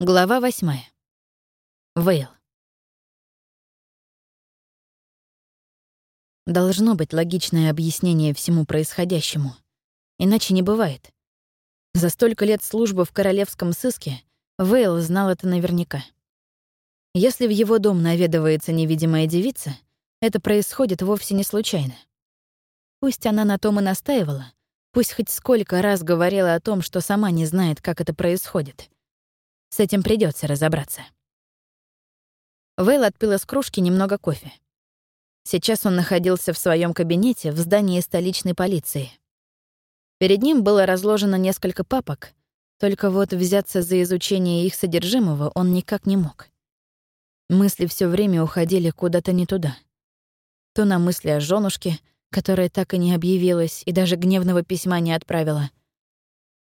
Глава восьмая. Вейл. Должно быть логичное объяснение всему происходящему. Иначе не бывает. За столько лет службы в королевском сыске Вейл знал это наверняка. Если в его дом наведывается невидимая девица, это происходит вовсе не случайно. Пусть она на том и настаивала, пусть хоть сколько раз говорила о том, что сама не знает, как это происходит — с этим придется разобраться. Вейл отпил из кружки немного кофе. Сейчас он находился в своем кабинете в здании столичной полиции. Перед ним было разложено несколько папок, только вот взяться за изучение их содержимого он никак не мог. Мысли все время уходили куда-то не туда. То на мысли о женушке, которая так и не объявилась и даже гневного письма не отправила,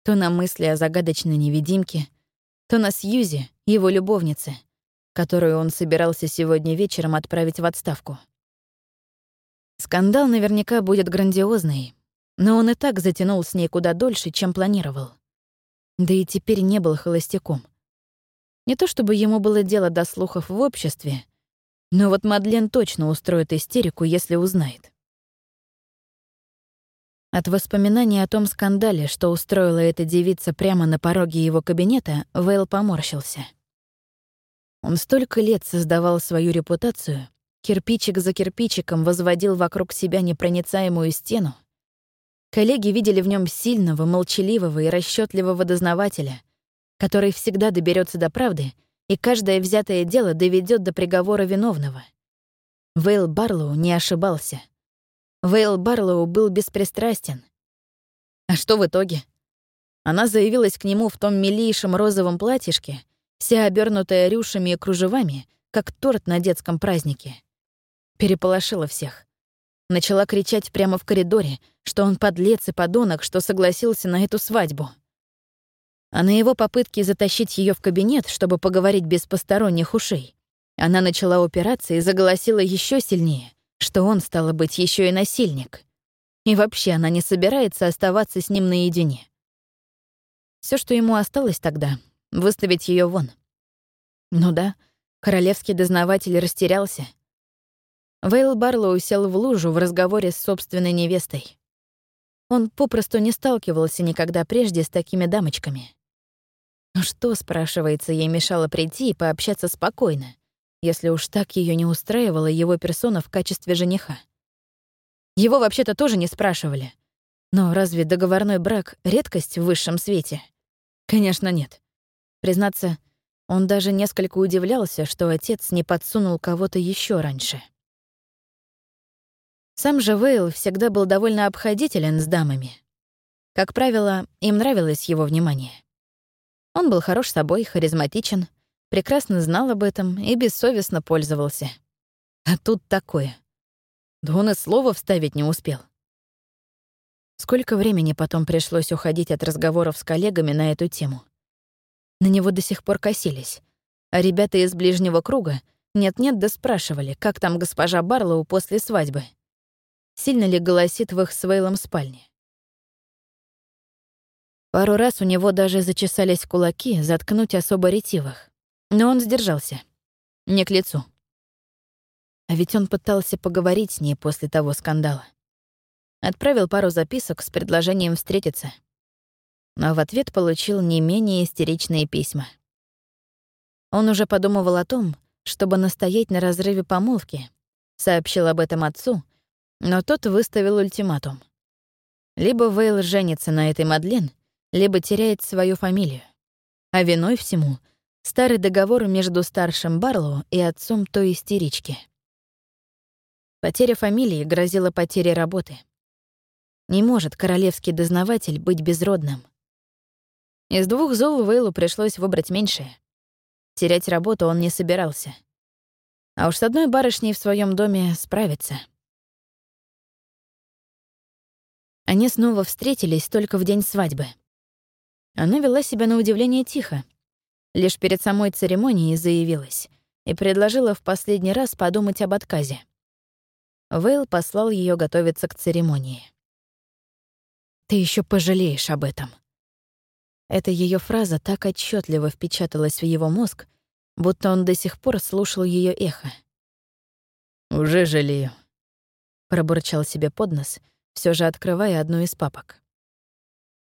то на мысли о загадочной невидимке, то на Сьюзи, его любовнице, которую он собирался сегодня вечером отправить в отставку. Скандал наверняка будет грандиозный, но он и так затянул с ней куда дольше, чем планировал. Да и теперь не был холостяком. Не то чтобы ему было дело до слухов в обществе, но вот Мадлен точно устроит истерику, если узнает. От воспоминаний о том скандале, что устроила эта девица прямо на пороге его кабинета, Вейл поморщился. Он столько лет создавал свою репутацию, кирпичик за кирпичиком возводил вокруг себя непроницаемую стену. Коллеги видели в нем сильного, молчаливого и расчетливого дознавателя, который всегда доберется до правды и каждое взятое дело доведет до приговора виновного. Вейл Барлоу не ошибался — Вейл Барлоу был беспристрастен. А что в итоге? Она заявилась к нему в том милейшем розовом платьишке, вся обернутая рюшами и кружевами, как торт на детском празднике. Переполошила всех. Начала кричать прямо в коридоре, что он подлец и подонок, что согласился на эту свадьбу. А на его попытке затащить ее в кабинет, чтобы поговорить без посторонних ушей, она начала упираться и заголосила еще сильнее — что он, стало быть, еще и насильник. И вообще она не собирается оставаться с ним наедине. Все, что ему осталось тогда — выставить ее вон. Ну да, королевский дознаватель растерялся. Вейл Барлоу сел в лужу в разговоре с собственной невестой. Он попросту не сталкивался никогда прежде с такими дамочками. Ну что, спрашивается, ей мешало прийти и пообщаться спокойно, если уж так ее не устраивала его персона в качестве жениха. Его вообще-то тоже не спрашивали. Но разве договорной брак — редкость в высшем свете? Конечно, нет. Признаться, он даже несколько удивлялся, что отец не подсунул кого-то еще раньше. Сам же Вейл всегда был довольно обходителен с дамами. Как правило, им нравилось его внимание. Он был хорош собой, харизматичен — прекрасно знал об этом и бессовестно пользовался. А тут такое. Да он и слова вставить не успел. Сколько времени потом пришлось уходить от разговоров с коллегами на эту тему. На него до сих пор косились, а ребята из ближнего круга нет-нет да спрашивали, как там госпожа Барлоу после свадьбы. Сильно ли голосит в их с Вейлом спальне. Пару раз у него даже зачесались кулаки заткнуть особо ретивых. Но он сдержался. Не к лицу. А ведь он пытался поговорить с ней после того скандала. Отправил пару записок с предложением встретиться. Но в ответ получил не менее истеричные письма. Он уже подумывал о том, чтобы настоять на разрыве помолвки, сообщил об этом отцу, но тот выставил ультиматум. Либо Вейл женится на этой Мадлен, либо теряет свою фамилию. А виной всему — Старый договор между старшим Барлоу и отцом той истерички. Потеря фамилии грозила потерей работы. Не может королевский дознаватель быть безродным. Из двух зол Вейлу пришлось выбрать меньшее. Терять работу он не собирался. А уж с одной барышней в своем доме справиться. Они снова встретились только в день свадьбы. Она вела себя на удивление тихо, Лишь перед самой церемонией заявилась и предложила в последний раз подумать об отказе. Вейл послал ее готовиться к церемонии. «Ты еще пожалеешь об этом». Эта ее фраза так отчетливо впечаталась в его мозг, будто он до сих пор слушал ее эхо. «Уже жалею», — пробурчал себе под нос, все же открывая одну из папок.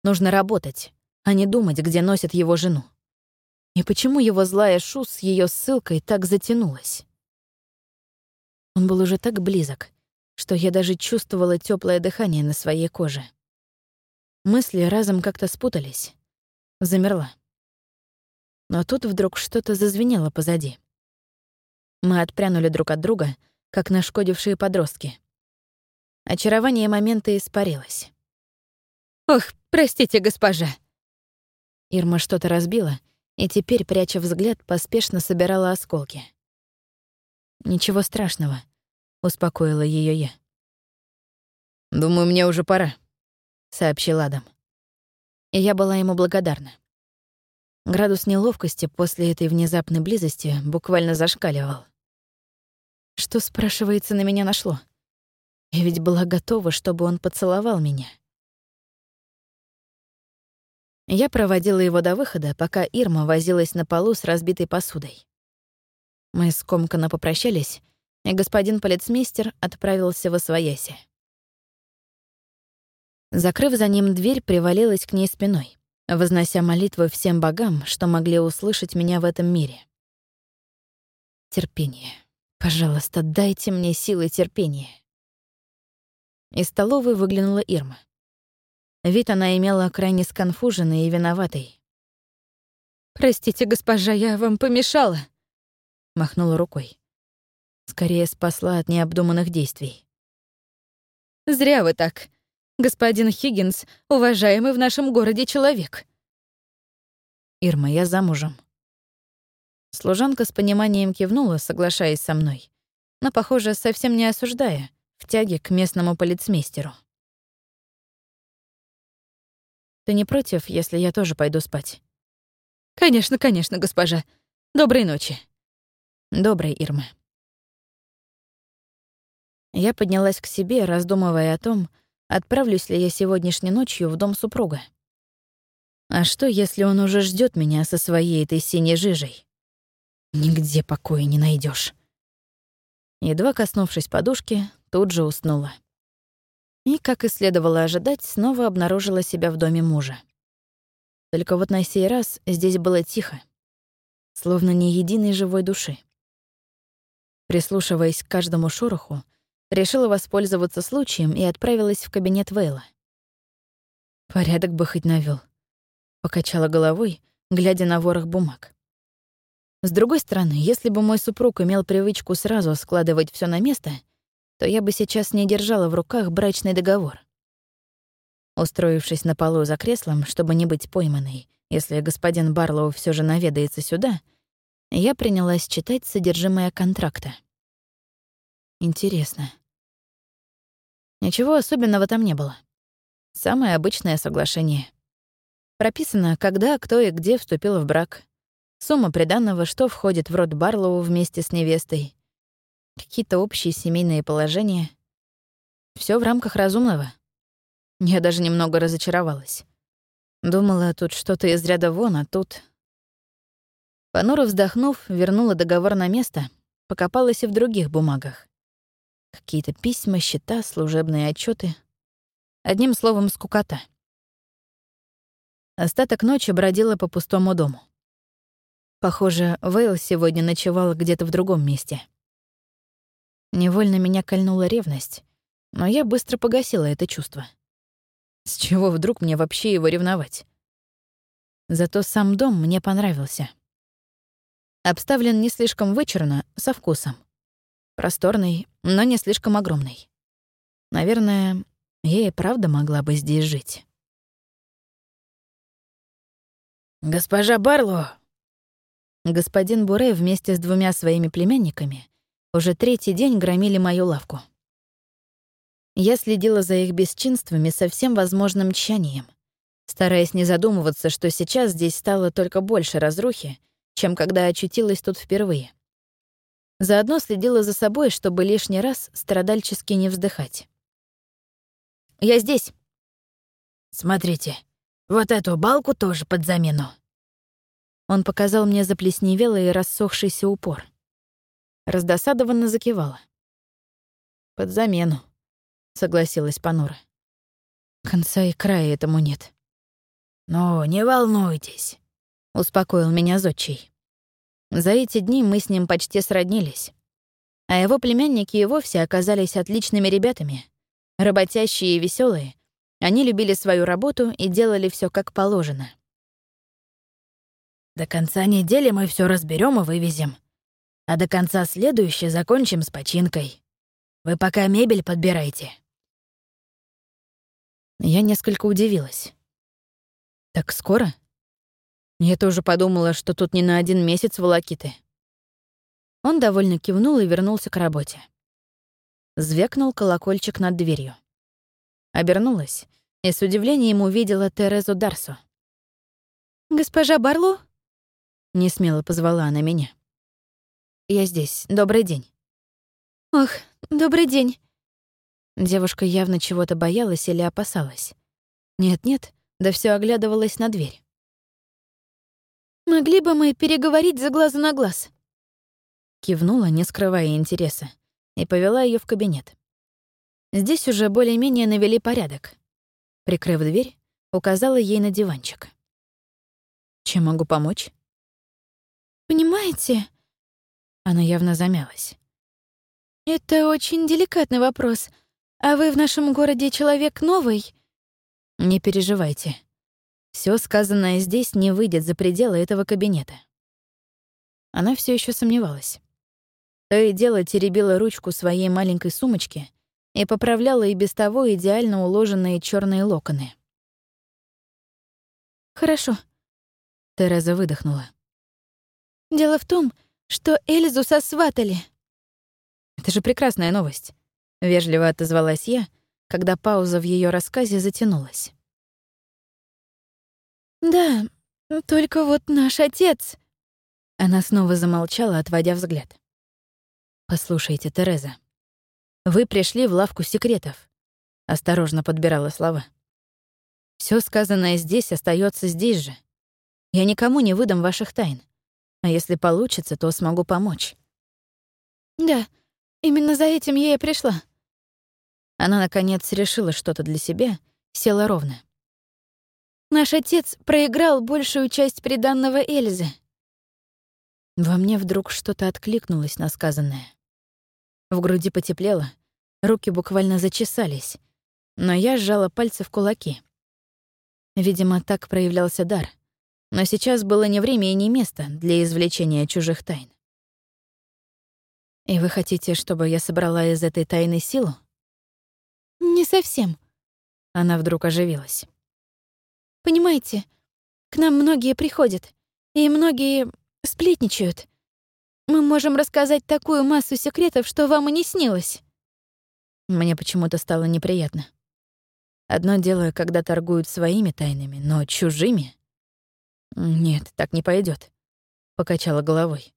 «Нужно работать, а не думать, где носят его жену. И почему его злая шу с ее ссылкой так затянулась?» Он был уже так близок, что я даже чувствовала теплое дыхание на своей коже. Мысли разом как-то спутались. Замерла. Но тут вдруг что-то зазвенело позади. Мы отпрянули друг от друга, как нашкодившие подростки. Очарование момента испарилось. «Ох, простите, госпожа!» Ирма что-то разбила, и теперь, пряча взгляд, поспешно собирала осколки. «Ничего страшного», — успокоила ее я. «Думаю, мне уже пора», — сообщил Адам. И я была ему благодарна. Градус неловкости после этой внезапной близости буквально зашкаливал. Что, спрашивается, на меня нашло? Я ведь была готова, чтобы он поцеловал меня. Я проводила его до выхода, пока Ирма возилась на полу с разбитой посудой. Мы скомканно попрощались, и господин полицмейстер отправился в Освояси. Закрыв за ним дверь, привалилась к ней спиной, вознося молитвы всем богам, что могли услышать меня в этом мире. Терпение. Пожалуйста, дайте мне силы терпения. Из столовой выглянула Ирма. Вид она имела крайне сконфуженный и виноватый. «Простите, госпожа, я вам помешала», — махнула рукой. Скорее спасла от необдуманных действий. «Зря вы так. Господин Хиггинс — уважаемый в нашем городе человек». «Ирма, я замужем». Служанка с пониманием кивнула, соглашаясь со мной, но, похоже, совсем не осуждая, в тяге к местному полицмейстеру. «Ты не против, если я тоже пойду спать?» «Конечно, конечно, госпожа. Доброй ночи». Доброй, Ирма. Я поднялась к себе, раздумывая о том, отправлюсь ли я сегодняшней ночью в дом супруга. А что, если он уже ждет меня со своей этой синей жижей? Нигде покоя не найдешь. Едва коснувшись подушки, тут же уснула. И, как и следовало ожидать, снова обнаружила себя в доме мужа. Только вот на сей раз здесь было тихо, словно ни единой живой души. Прислушиваясь к каждому шороху, решила воспользоваться случаем и отправилась в кабинет Вейла. Порядок бы хоть навел. Покачала головой, глядя на ворох бумаг. С другой стороны, если бы мой супруг имел привычку сразу складывать все на место, то я бы сейчас не держала в руках брачный договор. Устроившись на полу за креслом, чтобы не быть пойманной, если господин Барлоу все же наведается сюда, я принялась читать содержимое контракта. Интересно. Ничего особенного там не было. Самое обычное соглашение. Прописано, когда, кто и где вступил в брак. Сумма приданного, что входит в род Барлоу вместе с невестой. Какие-то общие семейные положения. Все в рамках разумного. Я даже немного разочаровалась. Думала, тут что-то из ряда вон, а тут Понуро вздохнув, вернула договор на место, покопалась и в других бумагах. Какие-то письма, счета, служебные отчеты. Одним словом, скукота. Остаток ночи бродила по пустому дому. Похоже, Вейл сегодня ночевал где-то в другом месте. Невольно меня кольнула ревность, но я быстро погасила это чувство. С чего вдруг мне вообще его ревновать? Зато сам дом мне понравился. Обставлен не слишком вычурно, со вкусом. Просторный, но не слишком огромный. Наверное, я и правда могла бы здесь жить. «Госпожа Барло!» Господин Буре вместе с двумя своими племянниками уже третий день громили мою лавку. Я следила за их бесчинствами со всем возможным тщанием, стараясь не задумываться, что сейчас здесь стало только больше разрухи, чем когда очутилась тут впервые. Заодно следила за собой, чтобы лишний раз страдальчески не вздыхать. «Я здесь». «Смотрите, вот эту балку тоже под замену». Он показал мне заплесневелый и рассохшийся упор. Раздосадованно закивала. «Под замену», — согласилась Панура. Конца и края этому нет. «Ну, не волнуйтесь», — успокоил меня Зодчий. За эти дни мы с ним почти сроднились. А его племянники и вовсе оказались отличными ребятами. Работящие и веселые, они любили свою работу и делали все как положено. «До конца недели мы все разберем и вывезем, а до конца следующей закончим с починкой. Вы пока мебель подбирайте». Я несколько удивилась. «Так скоро?» Я тоже подумала, что тут не на один месяц волокиты. Он довольно кивнул и вернулся к работе. Звякнул колокольчик над дверью. Обернулась и с удивлением увидела Терезу Дарсу. «Госпожа Барло?» — несмело позвала она меня. «Я здесь. Добрый день». «Ох, добрый день». Девушка явно чего-то боялась или опасалась. Нет-нет, да все оглядывалась на дверь. «Могли бы мы переговорить за глазу на глаз?» Кивнула, не скрывая интереса, и повела ее в кабинет. Здесь уже более-менее навели порядок. Прикрыв дверь, указала ей на диванчик. «Чем могу помочь?» «Понимаете...» Она явно замялась. «Это очень деликатный вопрос. А вы в нашем городе человек новый?» «Не переживайте. Все сказанное здесь не выйдет за пределы этого кабинета». Она все еще сомневалась. То и дело теребила ручку своей маленькой сумочки и поправляла и без того идеально уложенные черные локоны. «Хорошо», — Тереза выдохнула. «Дело в том, что Эльзу сосватали». «Это же прекрасная новость», — вежливо отозвалась я, когда пауза в ее рассказе затянулась. «Да, только вот наш отец...» Она снова замолчала, отводя взгляд. «Послушайте, Тереза, вы пришли в лавку секретов», — осторожно подбирала слова. Все сказанное здесь остается здесь же. Я никому не выдам ваших тайн. А если получится, то смогу помочь». «Да, именно за этим я и пришла». Она, наконец, решила что-то для себя, села ровно. «Наш отец проиграл большую часть приданного Эльзы». Во мне вдруг что-то откликнулось на сказанное. В груди потеплело, руки буквально зачесались, но я сжала пальцы в кулаки. Видимо, так проявлялся дар. Но сейчас было не время и не место для извлечения чужих тайн. «И вы хотите, чтобы я собрала из этой тайны силу?» «Не совсем». Она вдруг оживилась. «Понимаете, к нам многие приходят, и многие сплетничают. Мы можем рассказать такую массу секретов, что вам и не снилось». Мне почему-то стало неприятно. Одно дело, когда торгуют своими тайнами, но чужими? Нет, так не пойдет, покачала головой.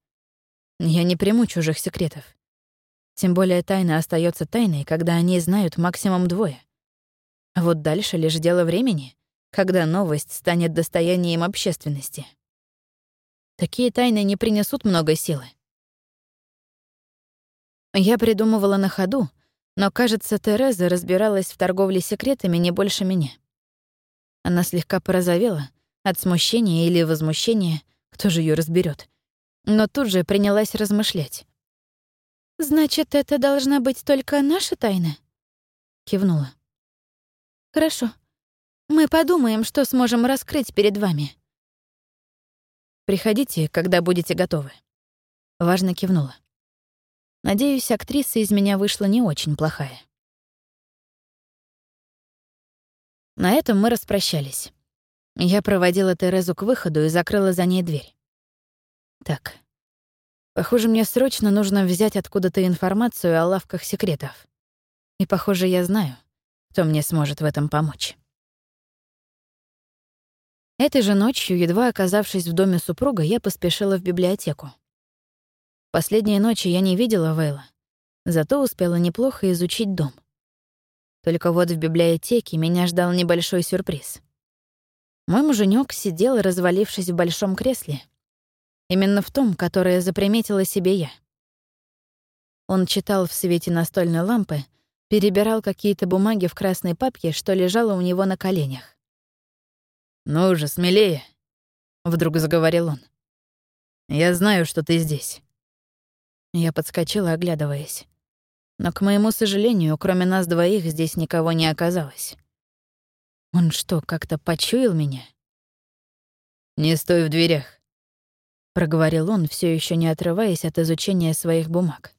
Я не приму чужих секретов. Тем более тайна остается тайной, когда они знают максимум двое. А вот дальше лишь дело времени, когда новость станет достоянием общественности. Такие тайны не принесут много силы. Я придумывала на ходу, но, кажется, Тереза разбиралась в торговле секретами не больше меня. Она слегка порозовела от смущения или возмущения, кто же ее разберет, но тут же принялась размышлять. «Значит, это должна быть только наша тайна?» Кивнула. «Хорошо. Мы подумаем, что сможем раскрыть перед вами». «Приходите, когда будете готовы». Важно кивнула. Надеюсь, актриса из меня вышла не очень плохая. На этом мы распрощались. Я проводила Терезу к выходу и закрыла за ней дверь. Так, похоже, мне срочно нужно взять откуда-то информацию о лавках секретов. И, похоже, я знаю, кто мне сможет в этом помочь. Этой же ночью, едва оказавшись в доме супруга, я поспешила в библиотеку. Последние ночи я не видела Вейла, зато успела неплохо изучить дом. Только вот в библиотеке меня ждал небольшой сюрприз. Мой муженек сидел, развалившись в большом кресле. Именно в том, которое заприметила себе я. Он читал в свете настольной лампы, перебирал какие-то бумаги в красной папке, что лежало у него на коленях. «Ну же, смелее!» — вдруг заговорил он. «Я знаю, что ты здесь». Я подскочила, оглядываясь. Но, к моему сожалению, кроме нас двоих здесь никого не оказалось. Он что, как-то почуял меня? «Не стой в дверях», — проговорил он, все еще не отрываясь от изучения своих бумаг.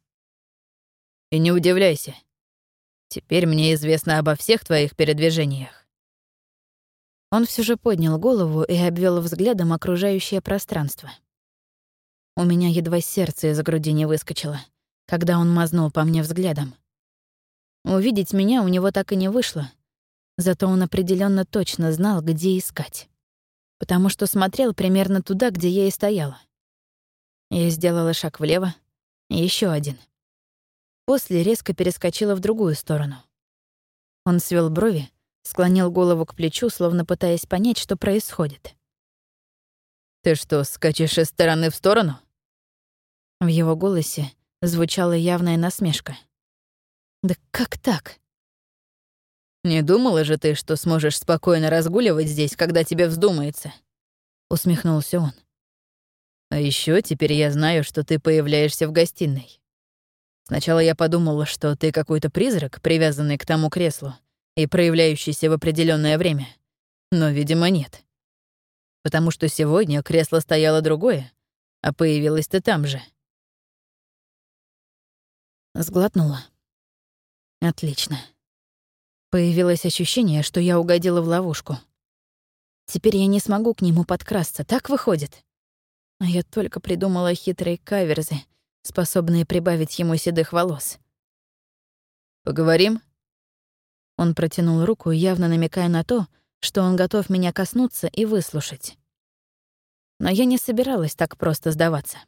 «И не удивляйся. Теперь мне известно обо всех твоих передвижениях». Он все же поднял голову и обвел взглядом окружающее пространство. У меня едва сердце из груди не выскочило, когда он мазнул по мне взглядом. Увидеть меня у него так и не вышло, Зато он определенно точно знал, где искать. Потому что смотрел примерно туда, где я и стояла. Я сделала шаг влево, еще один. После резко перескочила в другую сторону. Он свел брови, склонил голову к плечу, словно пытаясь понять, что происходит. «Ты что, скачешь из стороны в сторону?» В его голосе звучала явная насмешка. «Да как так?» «Не думала же ты, что сможешь спокойно разгуливать здесь, когда тебе вздумается?» — усмехнулся он. «А еще теперь я знаю, что ты появляешься в гостиной. Сначала я подумала, что ты какой-то призрак, привязанный к тому креслу и проявляющийся в определенное время. Но, видимо, нет. Потому что сегодня кресло стояло другое, а появилась ты там же». Сглотнула. «Отлично». Появилось ощущение, что я угодила в ловушку. Теперь я не смогу к нему подкрасться, так выходит? А я только придумала хитрые каверзы, способные прибавить ему седых волос. «Поговорим?» Он протянул руку, явно намекая на то, что он готов меня коснуться и выслушать. Но я не собиралась так просто сдаваться.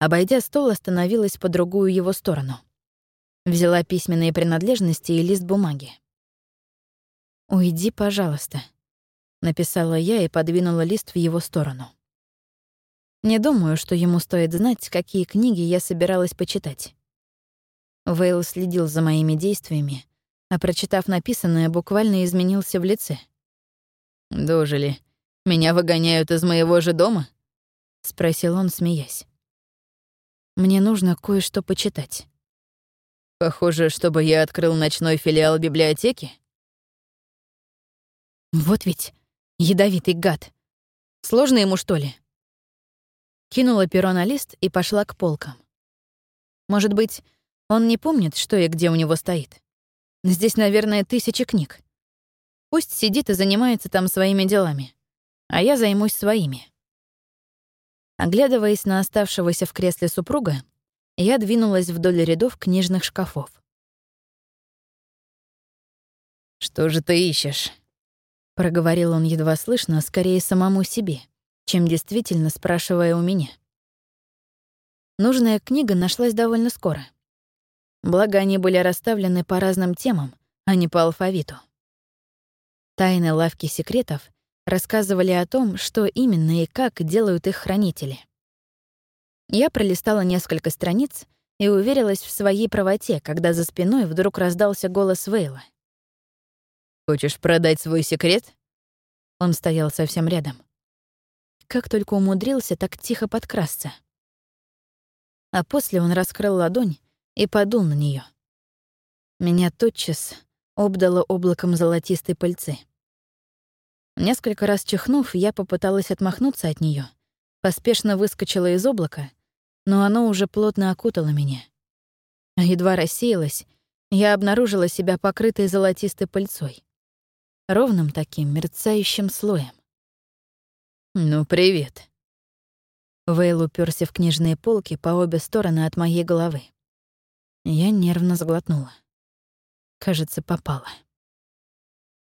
Обойдя стол, остановилась по другую его сторону. Взяла письменные принадлежности и лист бумаги. «Уйди, пожалуйста», — написала я и подвинула лист в его сторону. Не думаю, что ему стоит знать, какие книги я собиралась почитать. Вейл следил за моими действиями, а, прочитав написанное, буквально изменился в лице. «Дожили. Меня выгоняют из моего же дома?» — спросил он, смеясь. «Мне нужно кое-что почитать». Похоже, чтобы я открыл ночной филиал библиотеки. Вот ведь ядовитый гад. Сложно ему, что ли? Кинула перо на лист и пошла к полкам. Может быть, он не помнит, что и где у него стоит. Здесь, наверное, тысячи книг. Пусть сидит и занимается там своими делами, а я займусь своими. Оглядываясь на оставшегося в кресле супруга, я двинулась вдоль рядов книжных шкафов. «Что же ты ищешь?» — проговорил он едва слышно, скорее самому себе, чем действительно спрашивая у меня. Нужная книга нашлась довольно скоро. Благо, они были расставлены по разным темам, а не по алфавиту. Тайны лавки секретов рассказывали о том, что именно и как делают их хранители. Я пролистала несколько страниц и уверилась в своей правоте, когда за спиной вдруг раздался голос Вейла. «Хочешь продать свой секрет?» Он стоял совсем рядом. Как только умудрился так тихо подкрасться. А после он раскрыл ладонь и подул на нее. Меня тотчас обдало облаком золотистой пыльцы. Несколько раз чихнув, я попыталась отмахнуться от нее, поспешно выскочила из облака, но оно уже плотно окутало меня. А едва рассеялось, я обнаружила себя покрытой золотистой пыльцой. Ровным таким мерцающим слоем. «Ну, привет». Вейл уперся в книжные полки по обе стороны от моей головы. Я нервно сглотнула. Кажется, попала.